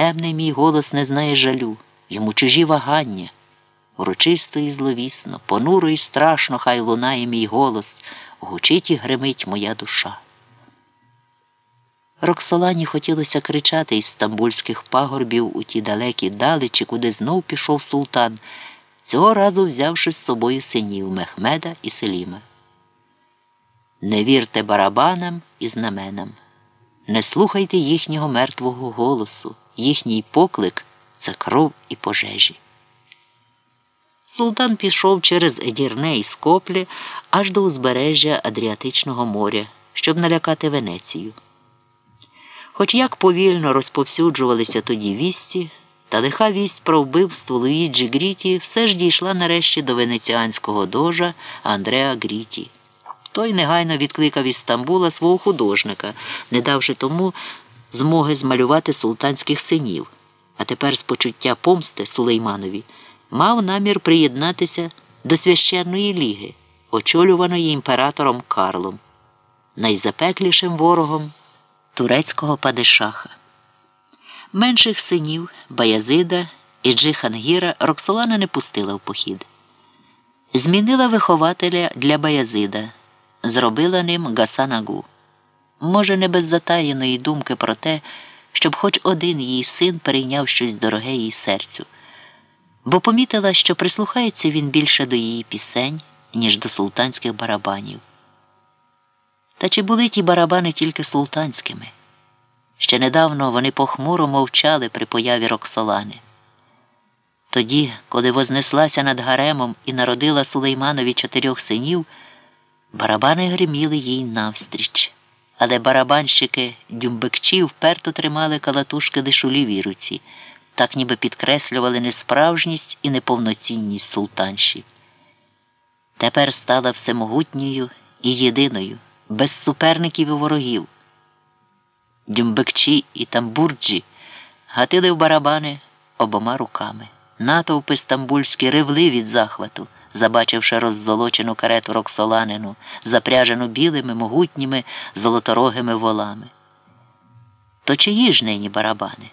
темний мій голос не знає жалю, йому чужі вагання. Урочисто і зловісно, понуро і страшно хай лунає мій голос, гучить і гримить моя душа. Роксолані хотілося кричати із стамбульських пагорбів у ті далекі далечі, куди знов пішов султан, цього разу взявши з собою синів Мехмеда і Селіма. Не вірте барабанам і знаменам, не слухайте їхнього мертвого голосу, їхній поклик це кров і пожежі. Султан пішов через Едірне і Скоплі аж до узбережжя Адріатичного моря, щоб налякати Венецію. Хоч як повільно розповсюджувалися тоді вісті, та лиха вість про вбивство Луїджі Гріті все ж дійшла нарешті до венеціанського дожа Андреа Гріті. Той негайно відкликав із Стамбула свого художника, не давши тому змоги змалювати султанських синів, а тепер з почуття помсти Сулейманові мав намір приєднатися до священної ліги, очолюваної імператором Карлом, найзапеклішим ворогом турецького падишаха. Менших синів Баязида і Джихангіра Роксолана не пустила в похід. Змінила вихователя для Баязида, зробила ним Гасанагу. Може, не без затаєної думки про те, щоб хоч один її син перейняв щось дороге її серцю, бо помітила, що прислухається він більше до її пісень, ніж до султанських барабанів. Та чи були ті барабани тільки султанськими? Ще недавно вони похмуро мовчали при появі Роксолани. Тоді, коли вознеслася над гаремом і народила Сулейманові чотирьох синів, барабани гриміли їй навстріч, але барабанщики дюмбекчі вперто тримали калатушки дешулі руці, так ніби підкреслювали несправжність і неповноцінність султанші. Тепер стала всемогутньою і єдиною, без суперників і ворогів. Дюмбекчі і тамбурджі гатили в барабани обома руками. Натовпи стамбульські ревли від захвату, забачивши роззолочену карету Роксоланину, запряжену білими, могутніми, золоторогими волами. То чиї ж нині барабани?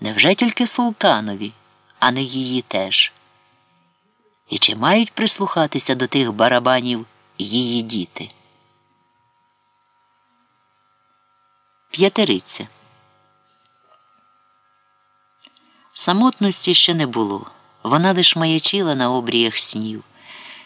Невже тільки султанові, а не її теж? І чи мають прислухатися до тих барабанів її діти? П'ятериця. Самотності ще не було. Вона лиш маячила на обріях снів,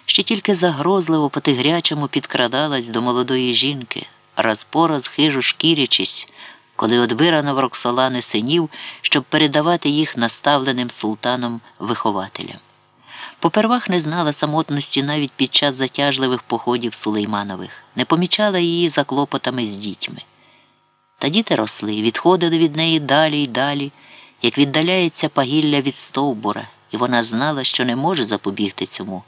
ще тільки загрозливо по тигрячому підкрадалась до молодої жінки, раз по раз хижу шкірячись, коли одбирано в Роксолани синів, щоб передавати їх наставленим султаном вихователям. Попервах не знала самотності навіть під час затяжливих походів Сулейманових, не помічала її за клопотами з дітьми. Та діти росли, відходили від неї далі й далі, як віддаляється пагілля від стовбура, і вона знала, що не може запобігти цьому,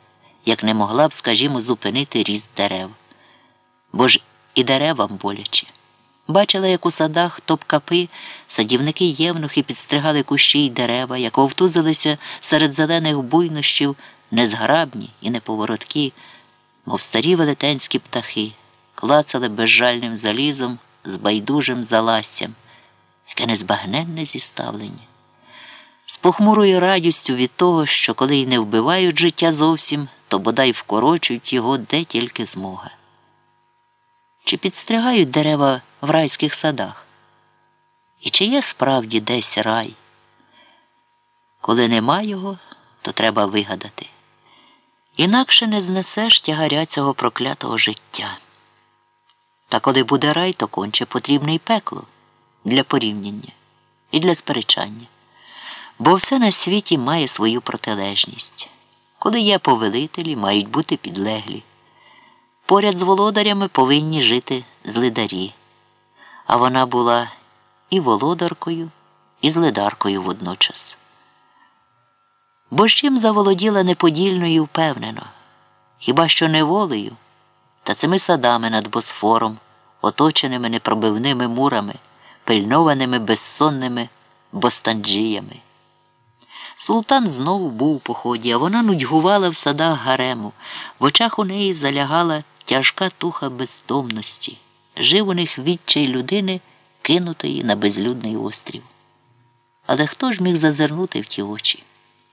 як не могла б, скажімо, зупинити ріст дерев. Бо ж і деревам боляче. Бачила, як у садах топкапи, садівники євнухи підстригали кущі й дерева, як вовтузилися серед зелених буйнощів незграбні і неповороткі, мов старі велетенські птахи, клацали безжальним залізом з байдужим залассям, яке незбагненне зіставлення, з похмурою радістю від того, що коли й не вбивають життя зовсім, то бодай вкорочують його де тільки змога. Чи підстригають дерева в райських садах? І чи є справді десь рай? Коли нема його, то треба вигадати. Інакше не знесеш тягаря цього проклятого життя. Та коли буде рай, то конче потрібне й пекло для порівняння і для сперечання. Бо все на світі має свою протилежність. Коли є повелителі, мають бути підлеглі. Поряд з володарями повинні жити злидарі. А вона була і володаркою, і злидаркою водночас. Бо з чим заволоділа неподільно і впевнено, хіба що не волею? та цими садами над Босфором, оточеними непробивними мурами, пильнованими безсонними бостанджіями. Султан знову був у поході, а вона нудьгувала в садах гарему, в очах у неї залягала тяжка туха бездомності, жив у них відчай людини, кинутої на безлюдний острів. Але хто ж міг зазирнути в ті очі?